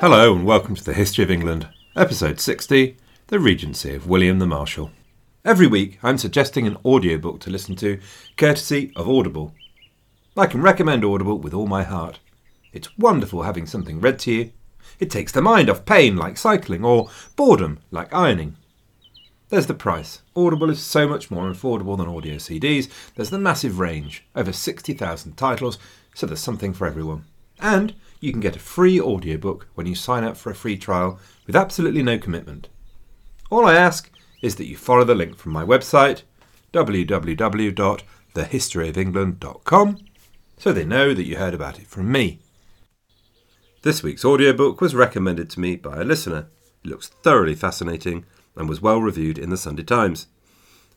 Hello and welcome to the History of England, episode 60 The Regency of William the Marshal. Every week I'm suggesting an audiobook to listen to, courtesy of Audible. I can recommend Audible with all my heart. It's wonderful having something read to you. It takes the mind off pain like cycling or boredom like ironing. There's the price. Audible is so much more affordable than audio CDs. There's the massive range, over 60,000 titles, so there's something for everyone. And you can get a free audiobook when you sign up for a free trial with absolutely no commitment. All I ask is that you follow the link from my website, www.thehistoryofengland.com, so they know that you heard about it from me. This week's audiobook was recommended to me by a listener. It looks thoroughly fascinating and was well reviewed in the Sunday Times.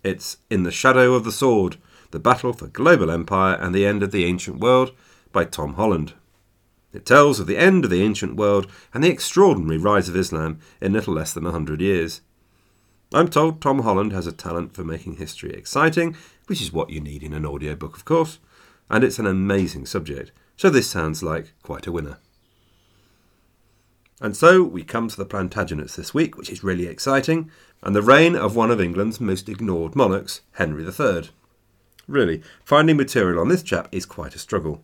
It's In the Shadow of the Sword The Battle for Global Empire and the End of the Ancient World by Tom Holland. It tells of the end of the ancient world and the extraordinary rise of Islam in little less than a hundred years. I'm told Tom Holland has a talent for making history exciting, which is what you need in an audiobook, of course, and it's an amazing subject, so this sounds like quite a winner. And so we come to the Plantagenets this week, which is really exciting, and the reign of one of England's most ignored monarchs, Henry III. Really, finding material on this chap is quite a struggle.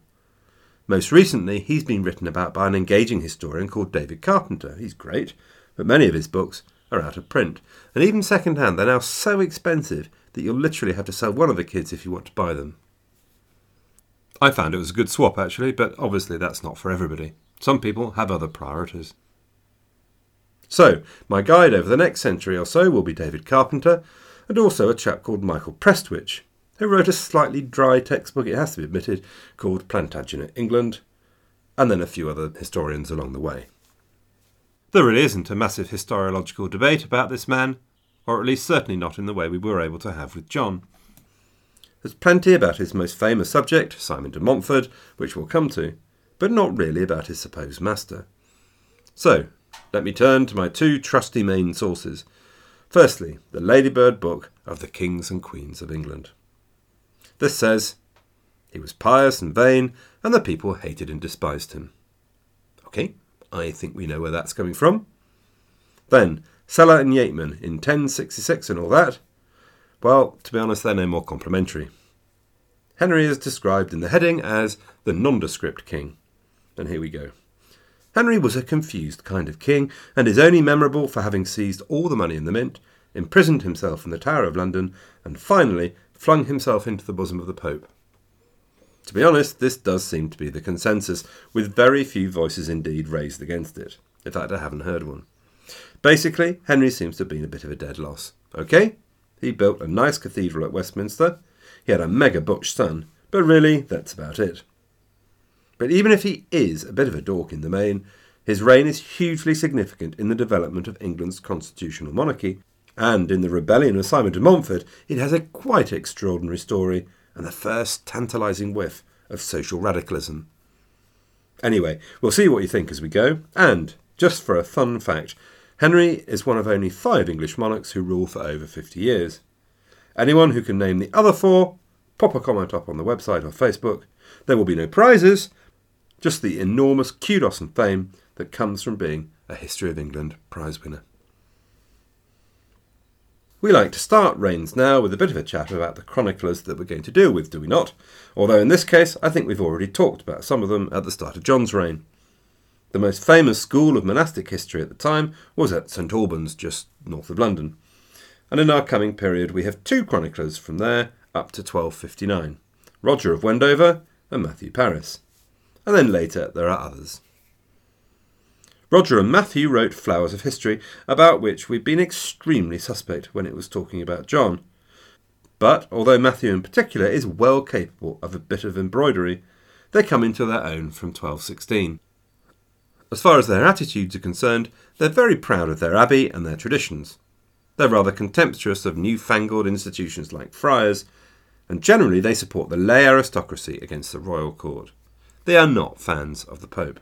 Most recently, he's been written about by an engaging historian called David Carpenter. He's great, but many of his books are out of print, and even second hand, they're now so expensive that you'll literally have to sell one of the kids if you want to buy them. I found it was a good swap actually, but obviously that's not for everybody. Some people have other priorities. So, my guide over the next century or so will be David Carpenter, and also a chap called Michael Prestwich, who wrote a slightly dry textbook, it has to be admitted, called Plantagenet England, and then a few other historians along the way. There really isn't a massive historiological debate about this man, or at least certainly not in the way we were able to have with John. There's plenty about his most famous subject, Simon de Montfort, which we'll come to, but not really about his supposed master. So, let me turn to my two trusty main sources. Firstly, the Ladybird Book of the Kings and Queens of England. This says, He was pious and vain, and the people hated and despised him. Okay, I think we know where that's coming from. Then, Sellar and Yeatman in 1066 and all that. Well, to be honest, they're no more complimentary. Henry is described in the heading as the nondescript king. And here we go. Henry was a confused kind of king, and is only memorable for having seized all the money in the mint, imprisoned himself in the Tower of London, and finally flung himself into the bosom of the Pope. To be honest, this does seem to be the consensus, with very few voices indeed raised against it. In fact, I haven't heard one. Basically, Henry seems to have been a bit of a dead loss. Okay, he built a nice cathedral at Westminster, he had a mega butch son, but really, that's about it. But even if he is a bit of a dork in the main, his reign is hugely significant in the development of England's constitutional monarchy, and in the rebellion of Simon de Montfort, it has a quite extraordinary story and the first tantalising whiff of social radicalism. Anyway, we'll see what you think as we go, and, just for a fun fact, Henry is one of only five English monarchs who rule for over 50 years. Anyone who can name the other four, pop a comment up on the website or Facebook. There will be no prizes, just the enormous kudos and fame that comes from being a History of England prize winner. We like to start reigns now with a bit of a chat about the chroniclers that we're going to deal with, do we not? Although in this case, I think we've already talked about some of them at the start of John's reign. The most famous school of monastic history at the time was at St Albans, just north of London. And in our coming period, we have two chroniclers from there up to 1259 Roger of Wendover and Matthew Paris. And then later, there are others. Roger and Matthew wrote Flowers of History, about which we'd been extremely suspect when it was talking about John. But although Matthew in particular is well capable of a bit of embroidery, they come into their own from 1216. As far as their attitudes are concerned, they're very proud of their abbey and their traditions. They're rather contemptuous of newfangled institutions like friars, and generally they support the lay aristocracy against the royal court. They are not fans of the Pope.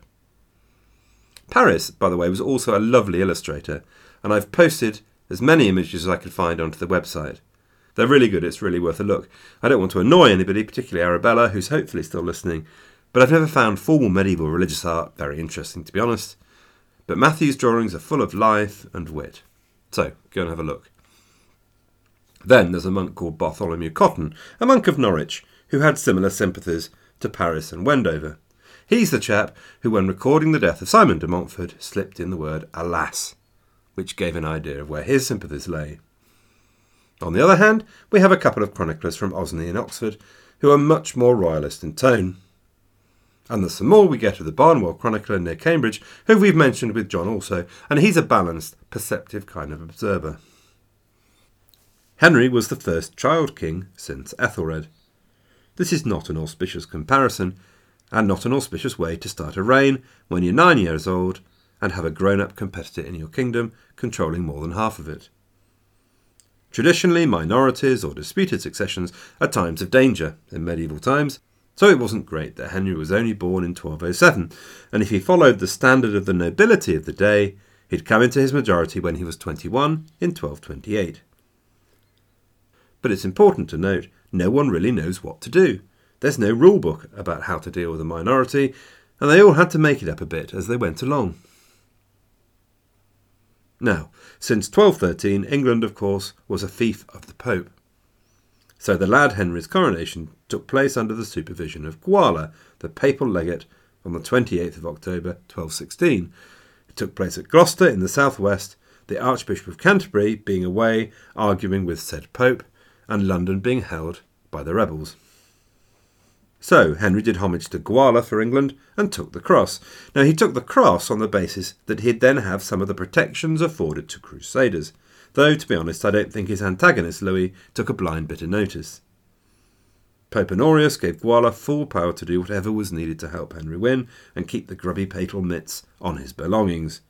Paris, by the way, was also a lovely illustrator, and I've posted as many images as I could find onto the website. They're really good, it's really worth a look. I don't want to annoy anybody, particularly Arabella, who's hopefully still listening, but I've never found formal medieval religious art very interesting, to be honest. but Matthew's drawings are full of life and wit. So, go and have a look. Then there's a monk called Bartholomew Cotton, a monk of Norwich, who had similar sympathies to Paris and Wendover. He's the chap who, when recording the death of Simon de Montfort, slipped in the word alas, which gave an idea of where his sympathies lay. On the other hand, we have a couple of chroniclers from Osney and Oxford who are much more royalist in tone. And there's some more we get of the Barnwell chronicler near Cambridge, who we've mentioned with John also, and he's a balanced, perceptive kind of observer. Henry was the first child king since Ethelred. This is not an auspicious comparison, and not an auspicious way to start a reign when you're nine years old and have a grown up competitor in your kingdom controlling more than half of it. Traditionally, minorities or disputed successions are times of danger in medieval times, so it wasn't great that Henry was only born in 1207, and if he followed the standard of the nobility of the day, he'd come into his majority when he was 21 in 1228. But it's important to note no one really knows what to do. There's no rule book about how to deal with a minority, and they all had to make it up a bit as they went along. Now, since 1213, England, of course, was a fief of the Pope. So the lad Henry's coronation took place under the supervision of Guala, the papal legate, on the 28th of October 1216. It took place at Gloucester in the southwest, the Archbishop of Canterbury being away arguing with said Pope, and London being held by the rebels. So Henry did homage to Guala for England and took the cross. Now he took the cross on the basis that he'd then have some of the protections afforded to crusaders, though to be honest I don't think his antagonist Louis took a blind bit of notice. Pope Honorius gave Guala full power to do whatever was needed to help Henry win and keep the grubby papal mitts on his belongings.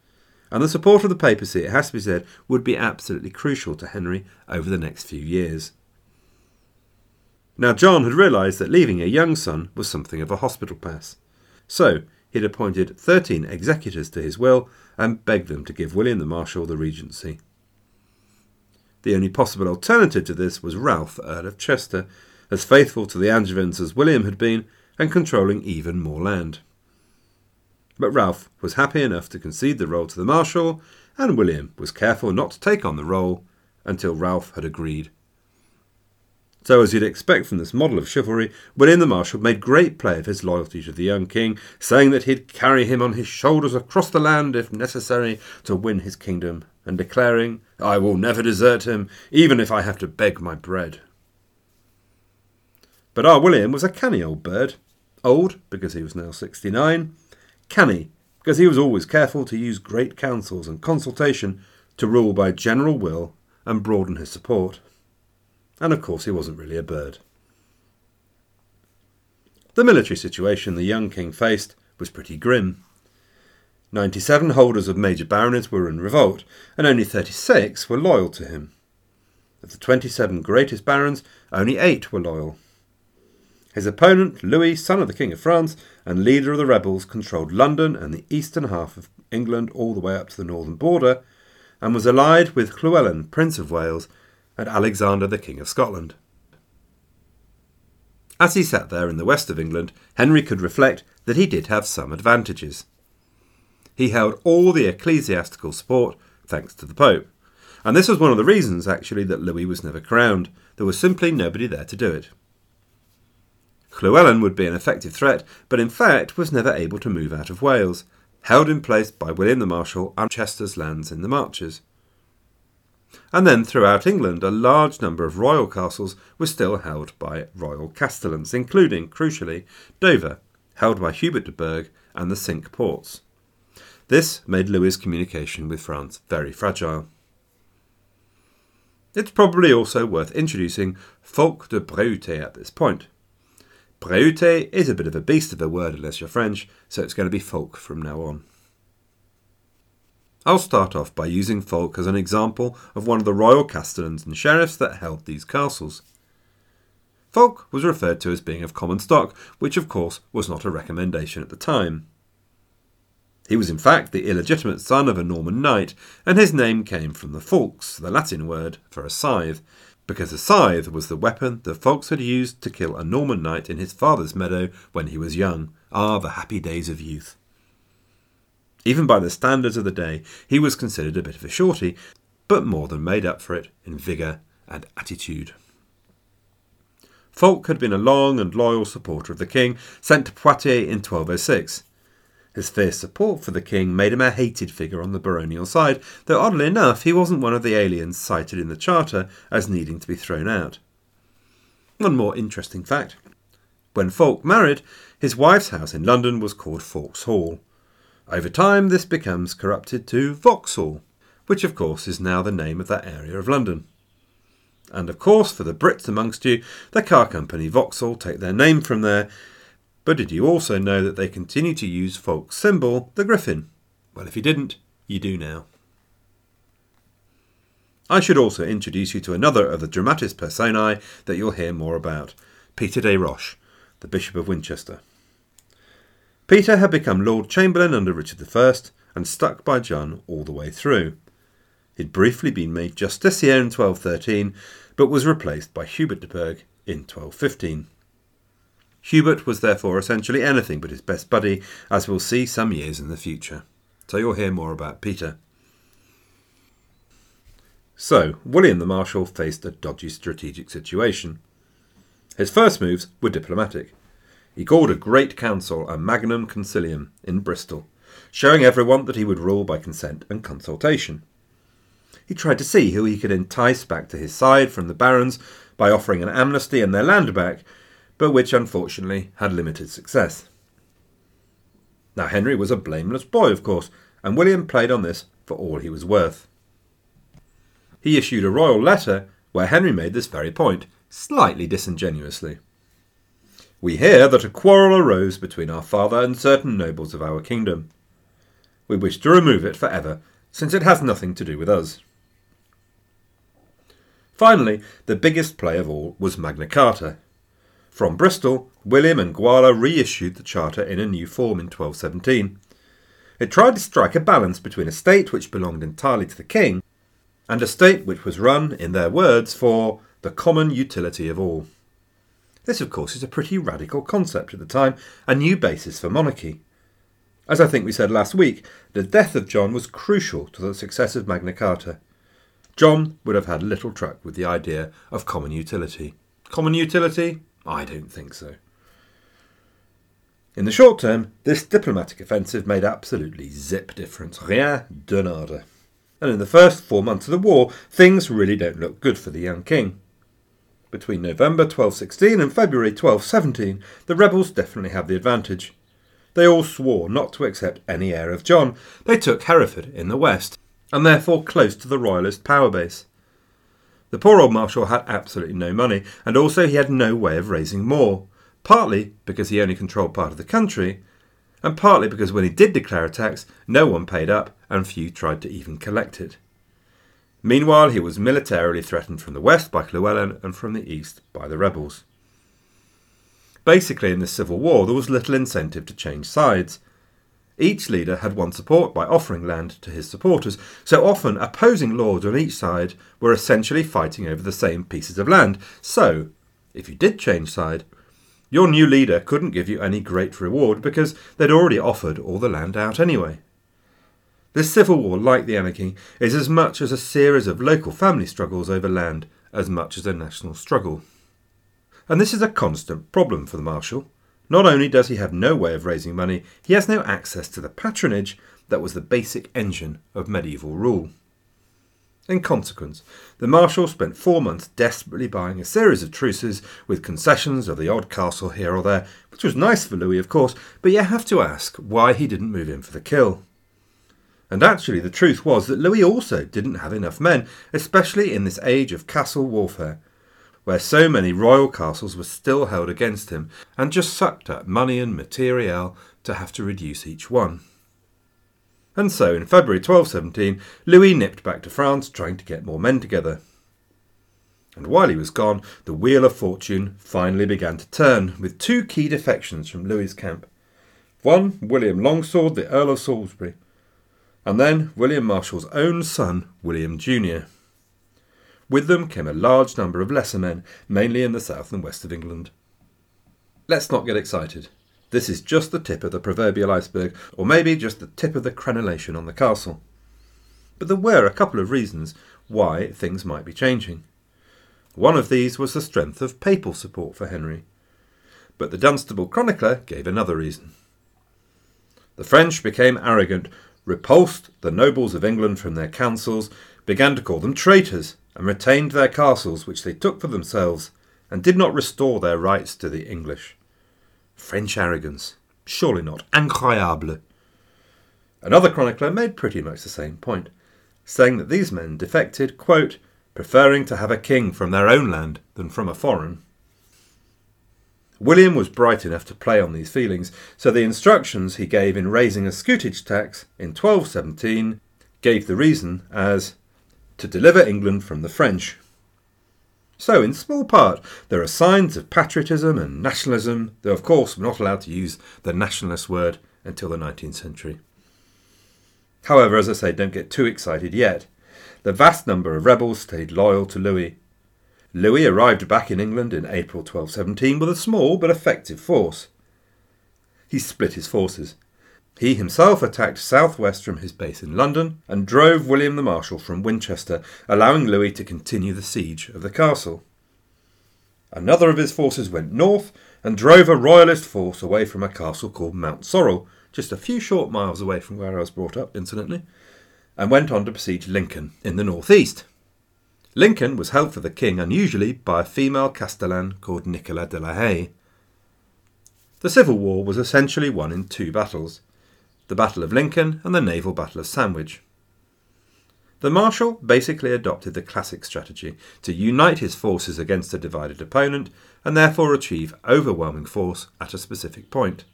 And the support of the papacy, it has to be said, would be absolutely crucial to Henry over the next few years. Now, John had realised that leaving a young son was something of a hospital pass. So, he'd appointed 13 executors to his will and begged them to give William the Marshal the regency. The only possible alternative to this was Ralph, Earl of Chester, as faithful to the Angevins as William had been, and controlling even more land. But Ralph was happy enough to concede the role to the Marshal, and William was careful not to take on the role until Ralph had agreed so, as you'd expect from this model of chivalry, William the Marshal made great play of his loyalty to the young king, saying that he'd carry him on his shoulders across the land if necessary to win his kingdom, and declaring, I will never desert him, even if I have to beg my bread. But our William was a canny old bird. Old, because he was now 69. Canny, because he was always careful to use great councils and consultation to rule by general will and broaden his support and of course he wasn't really a bird. The military situation the young king faced was pretty grim. 97 holders of major baronies were in revolt, and only 36 were loyal to him. Of the 27 greatest barons, only 8 were loyal. His opponent, Louis, son of the King of France and leader of the rebels, controlled London and the eastern half of England all the way up to the northern border, and was allied with Llewellyn, Prince of Wales, and Alexander, the King of Scotland. As he sat there in the west of England, Henry could reflect that he did have some advantages. He held all the ecclesiastical support thanks to the Pope, and this was one of the reasons, actually, that Louis was never crowned. There was simply nobody there to do it. Llewellyn would be an effective threat, but in fact was never able to move out of Wales, held in place by William the Marshal and Chester's lands in the Marches. And then throughout England, a large number of royal castles were still held by royal castellans, including, crucially, Dover, held by Hubert de Burgh, and the Cinque Ports. This made Louis's communication with France very fragile. It's probably also worth introducing Fulk de Bréauté at this point. Bréauté is a bit of a beast of a word unless you're French, so it's going to be Fulk from now on. I'll start off by using Fulk as an example of one of the royal castellans and sheriffs that held these castles. Fulk was referred to as being of common stock, which of course was not a recommendation at the time. He was in fact the illegitimate son of a Norman knight, and his name came from the fulx, the Latin word for a scythe, because a scythe was the weapon the Fulks had used to kill a Norman knight in his father's meadow when he was young. Ah, the happy days of youth. Even by the standards of the day, he was considered a bit of a shorty, but more than made up for it in vigour and attitude. Fulk had been a long and loyal supporter of the king, sent to Poitiers in 1206. His fierce support for the king made him a hated figure on the baronial side, though oddly enough he wasn't one of the aliens cited in the charter as needing to be thrown out. One more interesting fact. When Fulk married, his wife's house in London was called Fulk's Hall. Over time, this becomes corrupted to Vauxhall, which of course is now the name of that area of London. And of course, for the Brits amongst you, the car company Vauxhall take their name from there. But did you also know that they continue to use Fulk's symbol, the griffin? Well, if you didn't, you do now. I should also introduce you to another of the dramatis personae that you'll hear more about Peter de Roche, the Bishop of Winchester. Peter had become Lord Chamberlain under Richard I and stuck by John all the way through. He'd briefly been made justiciar in 1213, but was replaced by Hubert de Burgh in 1215. Hubert was therefore essentially anything but his best buddy, as we'll see some years in the future. So you'll hear more about Peter. So, William the Marshal faced a dodgy strategic situation. His first moves were diplomatic. He called a great council, a magnum concilium, in Bristol, showing everyone that he would rule by consent and consultation. He tried to see who he could entice back to his side from the barons by offering an amnesty and their land back, but which unfortunately had limited success. Now, Henry was a blameless boy, of course, and William played on this for all he was worth. He issued a royal letter where Henry made this very point, slightly disingenuously. We hear that a quarrel arose between our father and certain nobles of our kingdom. We wish to remove it for ever, since it has nothing to do with us. Finally, the biggest play of all was Magna Carta. From Bristol, William and Guala reissued the charter in a new form in 1217. It tried to strike a balance between a state which belonged entirely to the king and a state which was run, in their words, for the common utility of all. This, of course, is a pretty radical concept at the time, a new basis for monarchy. As I think we said last week, the death of John was crucial to the success of Magna Carta. John would have had little truck with the idea of common utility. Common utility? I don't think so. In the short term, this diplomatic offensive made absolutely zip difference. Rien de nada. And in the first four months of the war, things really don't look good for the young king. Between November 1216 and February 1217, the rebels definitely had the advantage. They all swore not to accept any heir of John. They took Hereford in the west, and therefore close to the royalist power base. The poor old marshal had absolutely no money, and also he had no way of raising more, partly because he only controlled part of the country, and partly because when he did declare a tax, no one paid up and few tried to even collect it. Meanwhile, he was militarily threatened from the west by Llewellyn and from the east by the rebels. Basically, in this civil war, there was little incentive to change sides. Each leader had won support by offering land to his supporters, so often opposing lords on each side were essentially fighting over the same pieces of land. So, if you did change side, your new leader couldn't give you any great reward because they'd already offered all the land out anyway. This civil war, like the anarchy, is as much as a series of local family struggles over land as much as a national struggle. And this is a constant problem for the Marshal. Not only does he have no way of raising money, he has no access to the patronage that was the basic engine of medieval rule. In consequence, the Marshal spent four months desperately buying a series of truces with concessions of the odd castle here or there, which was nice for Louis, of course, but you have to ask why he didn't move in for the kill. And actually, the truth was that Louis also didn't have enough men, especially in this age of castle warfare, where so many royal castles were still held against him and just sucked up money and materiel to have to reduce each one. And so, in February 1217, Louis nipped back to France trying to get more men together. And while he was gone, the wheel of fortune finally began to turn, with two key defections from Louis's camp. One, William Longsword, the Earl of Salisbury, and then William Marshal's own son, William Jr. With them came a large number of lesser men, mainly in the south and west of England. Let's not get excited. This is just the tip of the proverbial iceberg, or maybe just the tip of the crenellation on the castle. But there were a couple of reasons why things might be changing. One of these was the strength of papal support for Henry. But the Dunstable chronicler gave another reason. The French became arrogant, repulsed the nobles of England from their councils, began to call them traitors, and retained their castles, which they took for themselves, and did not restore their rights to the English. French arrogance. Surely not. Incroyable. Another chronicler made pretty much the same point, saying that these men defected, quote, preferring to have a king from their own land than from a foreign. William was bright enough to play on these feelings, so the instructions he gave in raising a scutage tax in 1217 gave the reason as to deliver England from the French. So, in small part, there are signs of patriotism and nationalism, though of course we're not allowed to use the nationalist word until the 19th century. However, as I say, don't get too excited yet. The vast number of rebels stayed loyal to Louis. Louis arrived back in England in April 1217 with a small but effective force. He split his forces. He himself attacked southwest from his base in London and drove William the Marshal from Winchester, allowing Louis to continue the siege of the castle. Another of his forces went north and drove a royalist force away from a castle called Mountsorrel, just a few short miles away from where I was brought up, incidentally, and went on to besiege Lincoln in the northeast. Lincoln was held for the king unusually by a female castellan called Nicola de la Haye. The Civil War was essentially won in two battles the Battle of Lincoln and the naval Battle of Sandwich. The Marshal basically adopted the classic strategy to unite his forces against a divided opponent and therefore achieve overwhelming force at a specific point.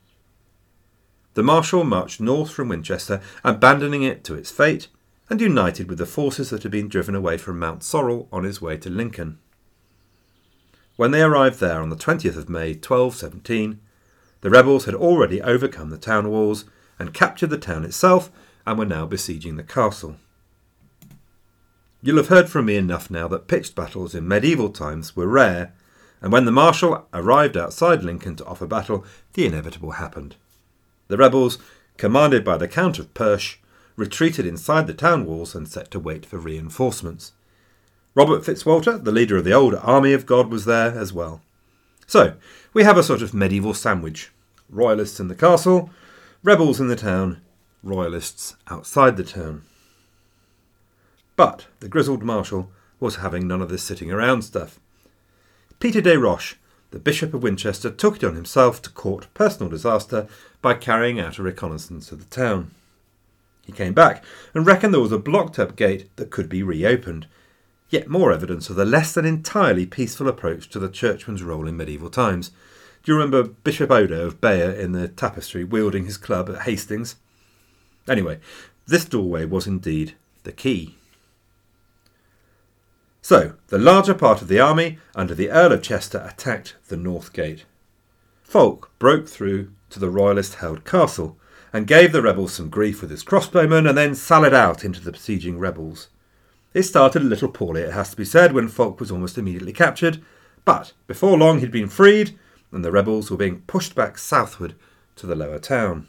The Marshal marched north from Winchester, abandoning it to its fate, and united with the forces that had been driven away from Mountsorrel on his way to Lincoln. When they arrived there on the 20th of May 1217, the rebels had already overcome the town walls and captured the town itself and were now besieging the castle. You'll have heard from me enough now that pitched battles in medieval times were rare, and when the Marshal arrived outside Lincoln to offer battle, the inevitable happened. The rebels, commanded by the Count of Perche, retreated inside the town walls and set to wait for reinforcements. Robert Fitzwalter, the leader of the old Army of God, was there as well. So, we have a sort of medieval sandwich royalists in the castle, rebels in the town, royalists outside the town. But the grizzled marshal was having none of this sitting around stuff. Peter de Roche, the Bishop of Winchester, took it on himself to court personal disaster by carrying out a reconnaissance of the town. He came back and reckoned there was a blocked up gate that could be reopened. Yet more evidence of the less than entirely peaceful approach to the churchman's role in medieval times. Do you remember Bishop Odo of Bayeux in the tapestry wielding his club at Hastings? Anyway, this doorway was indeed the key. So, the larger part of the army under the Earl of Chester attacked the north gate. Fulk broke through to the royalist held castle and gave the rebels some grief with his crossbowmen and then sallied out into the besieging rebels. It started a little poorly, it has to be said, when Fulk was almost immediately captured, but before long he'd been freed and the rebels were being pushed back southward to the lower town.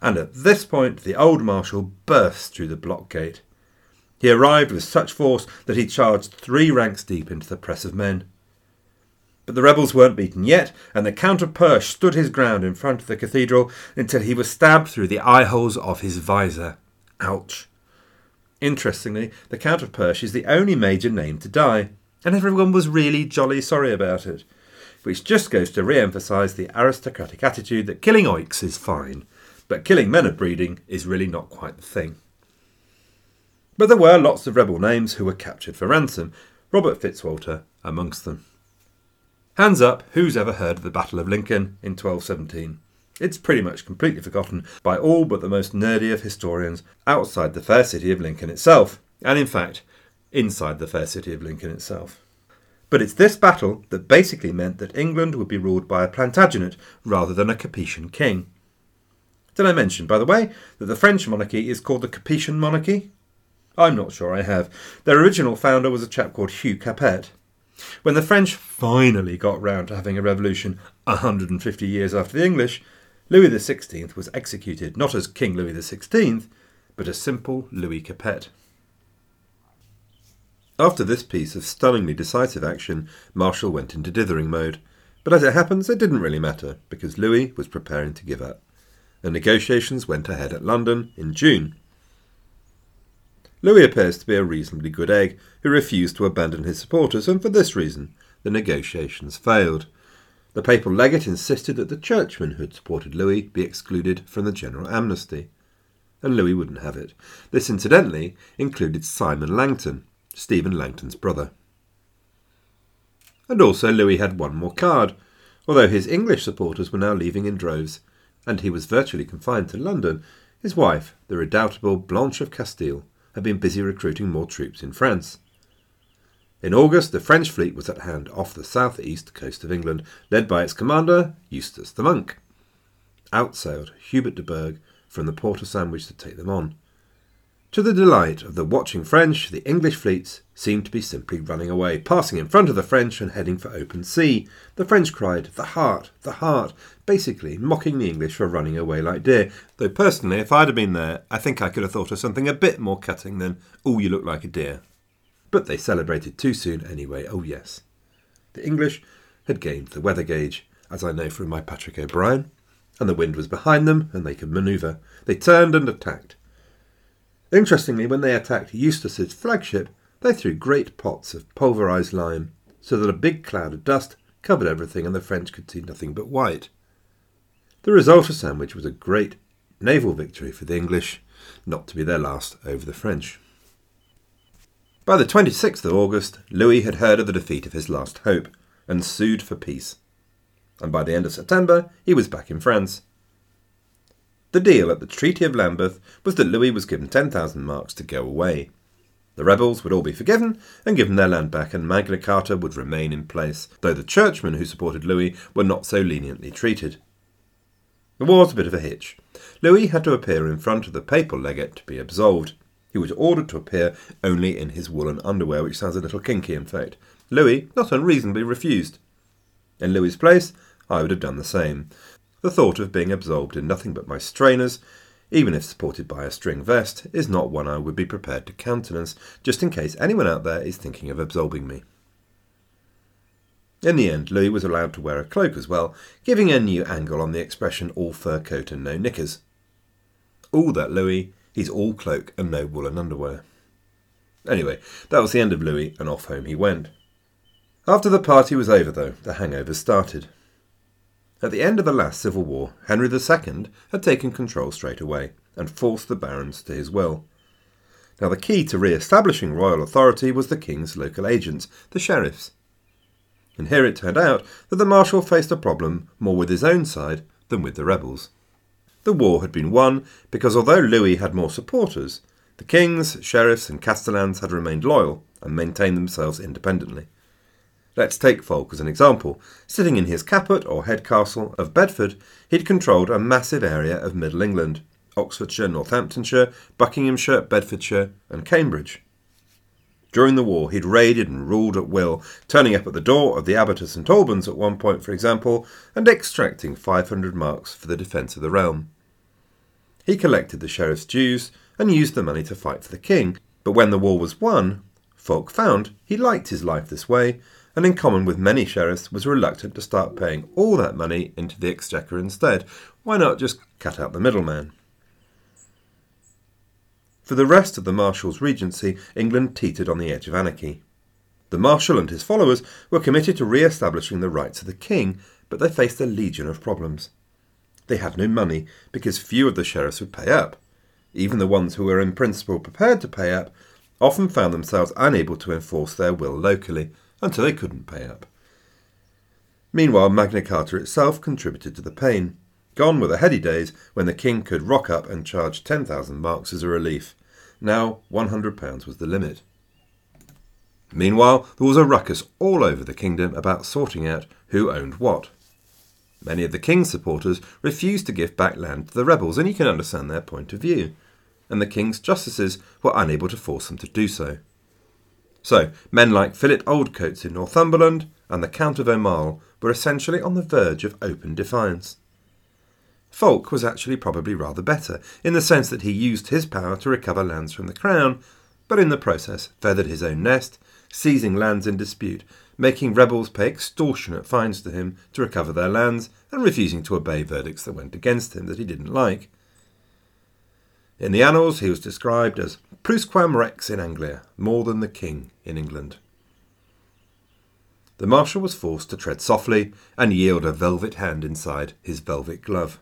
And at this point, the old marshal burst through the block gate. He arrived with such force that he charged three ranks deep into the press of men. But the rebels weren't beaten yet, and the Count of Perche stood his ground in front of the cathedral until he was stabbed through the eye holes of his visor. Ouch. Interestingly, the Count of Perche is the only major named to die, and everyone was really jolly sorry about it which just goes to re emphasise the aristocratic attitude that killing oiks is fine, but killing men of breeding is really not quite the thing. But there were lots of rebel names who were captured for ransom, Robert Fitzwalter amongst them. Hands up, who's ever heard of the Battle of Lincoln in 1217? It's pretty much completely forgotten by all but the most nerdy of historians outside the fair city of Lincoln itself, and in fact, inside the fair city of Lincoln itself. But it's this battle that basically meant that England would be ruled by a Plantagenet rather than a Capetian king. Did I mention, by the way, that the French monarchy is called the Capetian monarchy? I'm not sure I have. Their original founder was a chap called Hugh Capet. When the French finally got round to having a revolution 150 years after the English, Louis XVI was executed not as King Louis XVI, but as simple Louis Capet. After this piece of stunningly decisive action, Marshall went into dithering mode. But as it happens, it didn't really matter, because Louis was preparing to give up. The negotiations went ahead at London in June. Louis appears to be a reasonably good egg who refused to abandon his supporters, and for this reason, the negotiations failed. The papal legate insisted that the churchmen who had supported Louis be excluded from the general amnesty. And Louis wouldn't have it. This, incidentally, included Simon Langton, Stephen Langton's brother. And also Louis had one more card, although his English supporters were now leaving in droves, and he was virtually confined to London. His wife, the redoubtable Blanche of Castile, had been busy recruiting more troops in France. In August, the French fleet was at hand off the south-east coast of England, led by its commander, Eustace the Monk. Out sailed Hubert de Burgh from the port of Sandwich to take them on. To the delight of the watching French, the English fleets seemed to be simply running away, passing in front of the French and heading for open sea. The French cried, The heart, the heart, basically mocking the English for running away like deer. Though personally, if I'd have been there, I think I could have thought of something a bit more cutting than, Oh, you look like a deer. But they celebrated too soon anyway, oh yes. The English had gained the weather gauge, as I know from my Patrick O'Brian, and the wind was behind them and they could manoeuvre. They turned and attacked. Interestingly, when they attacked Eustace's flagship, they threw great pots of pulverized lime, so that a big cloud of dust covered everything and the French could see nothing but white. The result of Sandwich was a great naval victory for the English, not to be their last over the French. By the 26th of August, Louis had heard of the defeat of his last hope and sued for peace. And by the end of September, he was back in France, the deal at the Treaty of Lambeth was that Louis was given 10,000 marks to go away. The rebels would all be forgiven and given their land back, and Magna Carta would remain in place, though the churchmen who supported Louis were not so leniently treated. There was a bit of a hitch. Louis had to appear in front of the papal legate to be absolved. He was ordered to appear only in his woolen underwear, which sounds a little kinky, in fact. Louis, not unreasonably, refused. In Louis's place, I would have done the same. The thought of being absorbed in nothing but my strainers, even if supported by a string vest, is not one I would be prepared to countenance, just in case anyone out there is thinking of absorbing me. In the end, Louis was allowed to wear a cloak as well, giving a new angle on the expression all fur coat and no knickers. All that Louis, he's all cloak and no woolen underwear. Anyway, that was the end of Louis, and off home he went. After the party was over, though, the hangover started. At the end of the last civil war, Henry II had taken control straight away and forced the barons to his will. Now, the key to re establishing royal authority was the king's local agents, the sheriffs. And here it turned out that the marshal faced a problem more with his own side than with the rebels. The war had been won because although Louis had more supporters, the kings, sheriffs, and castellans had remained loyal and maintained themselves independently. Let's take Fulk as an example. Sitting in his caput or head castle of Bedford, he'd controlled a massive area of Middle England Oxfordshire, Northamptonshire, Buckinghamshire, Bedfordshire, and Cambridge. During the war, he'd raided and ruled at will, turning up at the door of the Abbot of St Albans at one point, for example, and extracting 500 marks for the defence of the realm. He collected the sheriff's dues and used the money to fight for the king, but when the war was won, Fulk found he liked his life this way and in common with many sheriffs was reluctant to start paying all that money into the exchequer instead. Why not just cut out the middleman? For the rest of the Marshal's regency, England teetered on the edge of anarchy. The Marshal and his followers were committed to re establishing the rights of the king, but they faced a legion of problems. They had no money because few of the sheriffs would pay up. Even the ones who were in principle prepared to pay up often found themselves unable to enforce their will locally, until they couldn't pay up. Meanwhile, Magna Carta itself contributed to the pain. Gone were the heady days when the king could rock up and charge 10,000 marks as a relief. Now, £100 was the limit. Meanwhile, there was a ruckus all over the kingdom about sorting out who owned what. Many of the king's supporters refused to give back land to the rebels, and you can understand their point of view, and the king's justices were unable to force them to do so. So, men like Philip Oldcoats in Northumberland and the Count of Aumale were essentially on the verge of open defiance. Fulk was actually probably rather better, in the sense that he used his power to recover lands from the Crown, but in the process feathered his own nest, seizing lands in dispute, making rebels pay extortionate fines to him to recover their lands, and refusing to obey verdicts that went against him that he didn't like. In the annals, he was described as Plusquam rex in Anglia, more than the king in England. The marshal was forced to tread softly and yield a velvet hand inside his velvet glove.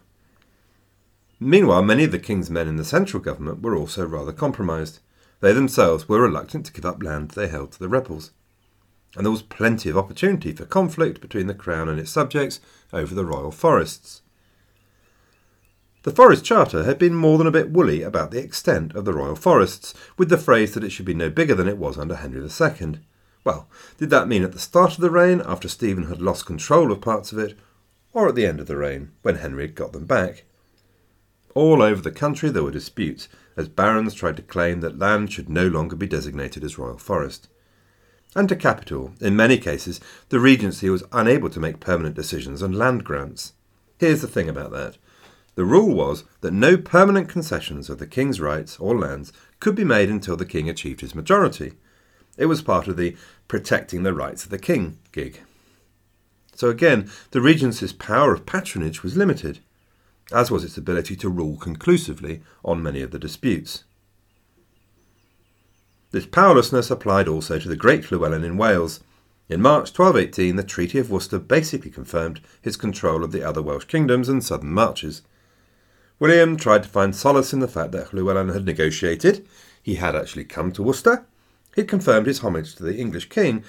Meanwhile, many of the king's men in the central government were also rather compromised. They themselves were reluctant to give up land they held to the rebels. And there was plenty of opportunity for conflict between the crown and its subjects over the royal forests. The Forest Charter had been more than a bit woolly about the extent of the royal forests, with the phrase that it should be no bigger than it was under Henry II. Well, did that mean at the start of the reign, after Stephen had lost control of parts of it, or at the end of the reign, when Henry had got them back? All over the country there were disputes, as barons tried to claim that land should no longer be designated as royal forest. And to capital, in many cases, the Regency was unable to make permanent decisions on land grants. Here's the thing about that. The rule was that no permanent concessions of the king's rights or lands could be made until the king achieved his majority. It was part of the protecting the rights of the king gig. So again, the regency's power of patronage was limited, as was its ability to rule conclusively on many of the disputes. This powerlessness applied also to the Great Llewellyn in Wales. In March 1218, the Treaty of Worcester basically confirmed his control of the other Welsh kingdoms and southern marches. William tried to find solace in the fact that Llewellyn had negotiated. He had actually come to Worcester. He'd confirmed his homage to the English king,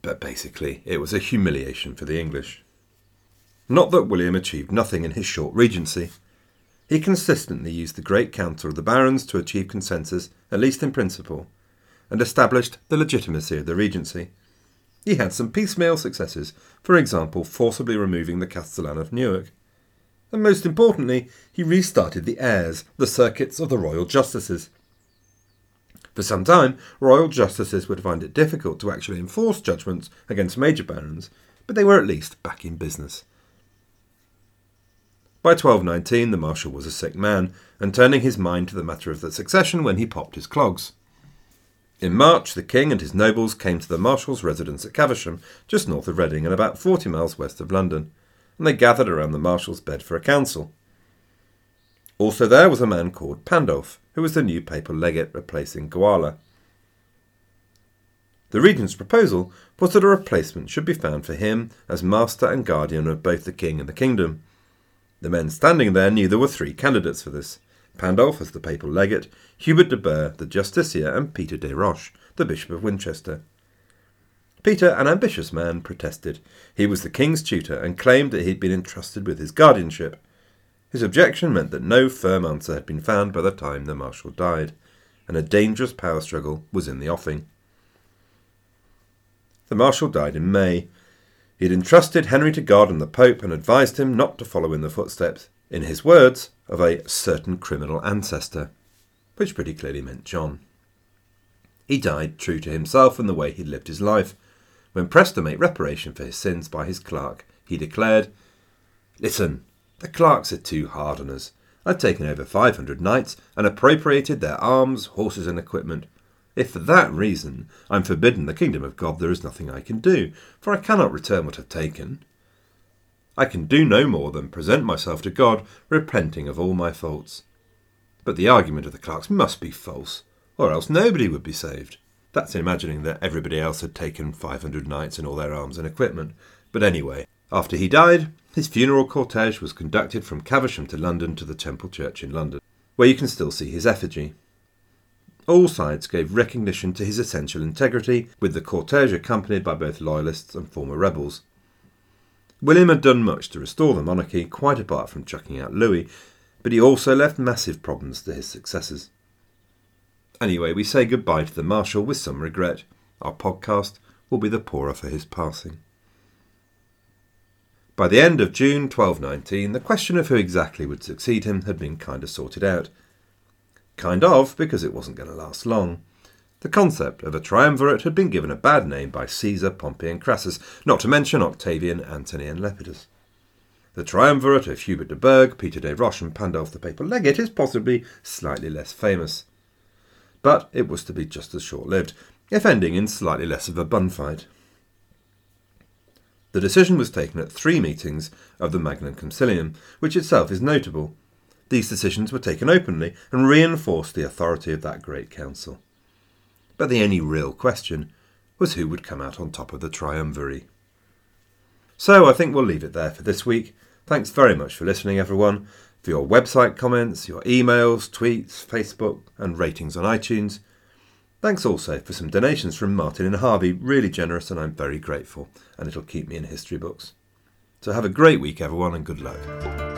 but basically it was a humiliation for the English. Not that William achieved nothing in his short regency. He consistently used the great council of the barons to achieve consensus, at least in principle, and established the legitimacy of the regency. He had some piecemeal successes, for example, forcibly removing the Castellan of Newark and most importantly, he restarted the eyres, the circuits of the royal justices. For some time, royal justices would find it difficult to actually enforce judgments against major barons, but they were at least back in business. By 1219, the Marshal was a sick man, and turning his mind to the matter of the succession when he popped his clogs. In March, the king and his nobles came to the Marshal's residence at Caversham, just north of Reading and about forty miles west of London and they gathered around the marshal's bed for a council. Also there was a man called Pandulf, who was the new papal legate replacing Guala. The regent's proposal was that a replacement should be found for him as master and guardian of both the king and the kingdom. The men standing there knew there were three candidates for this Pandulf as the papal legate, Hubert de Burgh, the justiciar, and Peter de Roche, the Bishop of Winchester. Peter, an ambitious man, protested. He was the king's tutor and claimed that he had been entrusted with his guardianship. His objection meant that no firm answer had been found by the time the marshal died, and a dangerous power struggle was in the offing. The marshal died in May. He had entrusted Henry to God and the Pope and advised him not to follow in the footsteps, in his words, of a certain criminal ancestor, which pretty clearly meant John. He died true to himself and the way he'd lived his life, when pressed to make reparation for his sins by his clerk, he declared, Listen, the clerks are too hard on us. I've taken over 500 knights and appropriated their arms, horses, and equipment. If for that reason I'm forbidden the kingdom of God, there is nothing I can do, for I cannot return what I've taken. I can do no more than present myself to God, repenting of all my faults. But the argument of the clerks must be false, or else nobody would be saved. That's imagining that everybody else had taken 500 knights and all their arms and equipment. But anyway, after he died, his funeral cortege was conducted from Caversham to London to the Temple Church in London, where you can still see his effigy. All sides gave recognition to his essential integrity, with the cortege accompanied by both loyalists and former rebels. William had done much to restore the monarchy, quite apart from chucking out Louis, but he also left massive problems to his successors. Anyway, we say goodbye to the Marshal with some regret. Our podcast will be the poorer for his passing. By the end of June 1219, the question of who exactly would succeed him had been kind of sorted out. Kind of, because it wasn't going to last long. The concept of a triumvirate had been given a bad name by Caesar, Pompey, and Crassus, not to mention Octavian, Antony, and Lepidus. The triumvirate of Hubert de Burgh, Peter de Roche, and Pandulph the Papal Legate is possibly slightly less famous. But it was to be just as short lived, if ending in slightly less of a bun fight. The decision was taken at three meetings of the Magnum Concilium, which itself is notable. These decisions were taken openly and reinforced the authority of that great council. But the only real question was who would come out on top of the triumvirate. So I think we'll leave it there for this week. Thanks very much for listening, everyone, for your website comments, your emails, tweets, Facebook, and ratings on iTunes. Thanks also for some donations from Martin and Harvey, really generous, and I'm very grateful, and it'll keep me in history books. So have a great week, everyone, and good luck.